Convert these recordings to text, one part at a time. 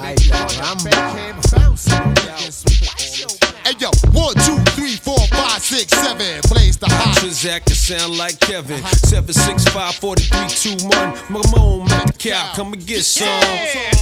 Ay, caramba. Transact can sound like Kevin. 765 4321. Mamone, Mac Cow, come and get some.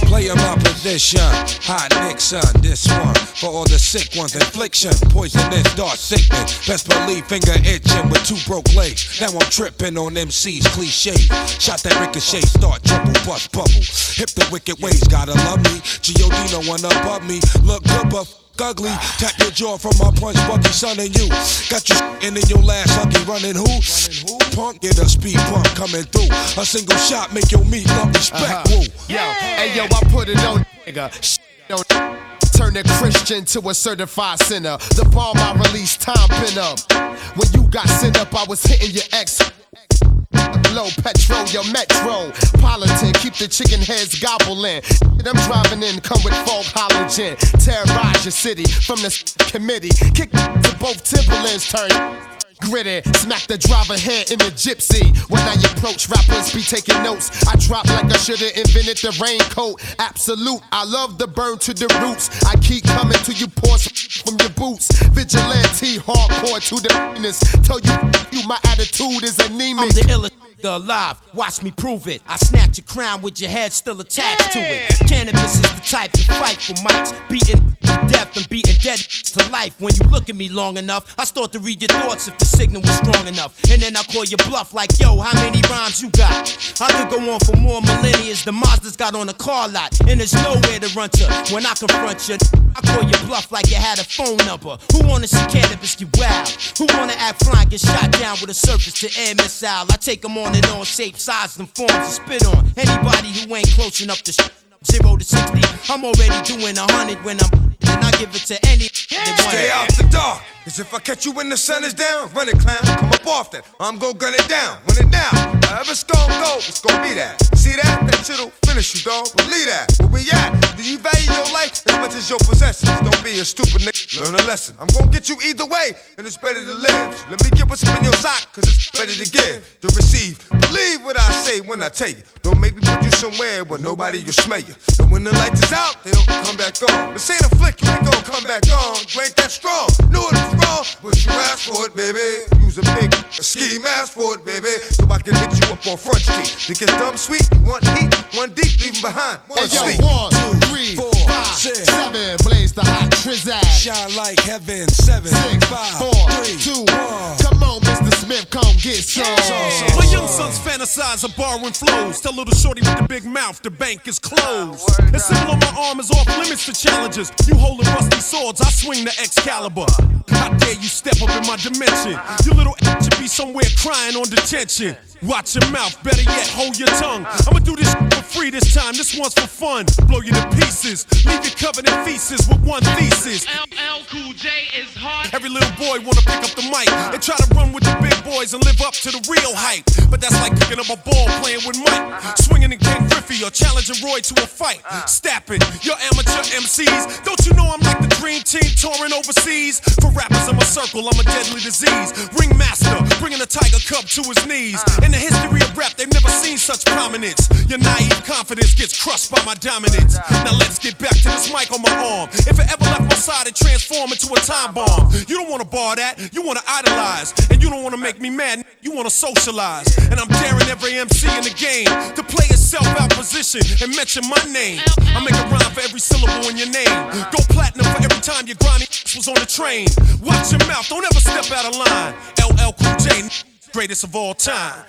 Player my position, hot Nixon. This one for all the sick ones. Infliction, poisonous, dark sickness. Best believe finger itching with two broke legs. Now I'm tripping on MC's cliche. Shot that ricochet, start trouble, bust bubble. Hip the wicked ways, gotta love me. G.O.D. no one above me. Look good, but ugly. Tap your jaw from my punch, Bucky, son, and you. Got you in in your last huggy running who? Punk, get a speed bump coming through. A single shot make your meat love respect. Uh-huh. Woo. Yo, hey yo, I put it on nigga. Shit on Turn a Christian to a certified sinner. The bomb I released, time pin up. When you got sent up, I was hitting your ex. Low petrol, your metro. Politan, keep the chicken heads gobbling. I'm driving in, come with fog halogen. Terrorize your city from the committee. Kick to both Timberlands, turn gritty. Smack the driver head in the gypsy. When I approach, rappers be taking notes. I drop like I should've invented the raincoat. Absolute, I love the burn to the roots. I keep coming to you, pour from your boots. Vigilante, hardcore to the penis. Tell you, you my attitude is anemic. I'm the illest nigga alive. Watch me prove it. I snatch your crown with your head still attached to it. Canibus is the type to fight for mics. Beating to death and dead to life. When you look at me long enough, I start to read your thoughts if the signal was strong enough. And then I call your bluff like, yo, how many rhymes you got? I could go on for more millennia. The Mazda's got on a car lot. And there's nowhere to run to when I confront you. I call your bluff like you had a phone number. Who wanna see Canibus get wild? Who wanna act fly and get shot down with a surface to air missile? I take them on and on, shape, size, and forms to spit on. Anybody who ain't close enough to sh- Zero to 60, I'm already doing a hundred when I'm give it to any Stay out the dark. Cause if I catch you when the sun is down, run it, clown. Come up off that. I'm gon' gun it down. Run it down. However it's gon' go, it's gon' be that. See that? That shit'll finish you, dog. Believe that. Where we at? Do you value your life as much as your possessions? Don't be a stupid nigga. Learn a lesson. I'm gon' get you either way, and it's better to live. Let me get what's in your sock, cause it's better to give, to receive. Believe what I say when I tell you. Don't make me put you somewhere where nobody will smell you. When the lights is out, they don't come back on. This ain't a flick, you ain't gon' come back on. You ain't that strong. Knew it was wrong, but you asked for it, baby. Use a big a ski mask for it, baby. So I can hit you up on Front Street. It's dumb sweet? You want heat? One deep, leave behind. One Hey yo, sweet. one, two, three, four, five, six. seven. Blaze the hot trizag. Shine like heaven. Seven, Six, five, four, three, two, one. Get some. My young sons fantasize of borrowing flows. Tell little shorty with the big mouth, the bank is closed. The symbol on my arm is off limits to challenges. You holding rusty swords, I swing the Excalibur. How dare you step up in my dimension? You little ass should be somewhere crying on detention. Watch your mouth, better yet, hold your tongue. I'ma do this for free this time, this one's for fun. Blow you to pieces, leave you covered in feces with one thesis. LL Cool J is hard. Every little boy wanna pick up the mic and try to run with the big boys and live up to the real hype. But that's like picking up a ball playing with Mike, swinging in Ken Griffey or challenging Roy to a fight. Stapping your amateur MCs. Don't you know I'm like the dream team touring overseas? For rappers in my circle, I'm a deadly disease. Ringmaster, bringing the Tiger Cub to his knees. In the history of rap, they've never seen such prominence. Your naive confidence gets crushed by my dominance. Now let's get back to this mic on my arm. If it ever left my side and transform into a time bomb, you don't wanna bar that, you wanna idolize. And you don't wanna make me mad, you wanna socialize. And I'm daring every MC in the game to play itself out position and mention my name. I make a rhyme for every syllable in your name. Go platinum for every time your grimy was on the train. Watch your mouth, don't ever step out of line. LL Cool J, greatest of all time.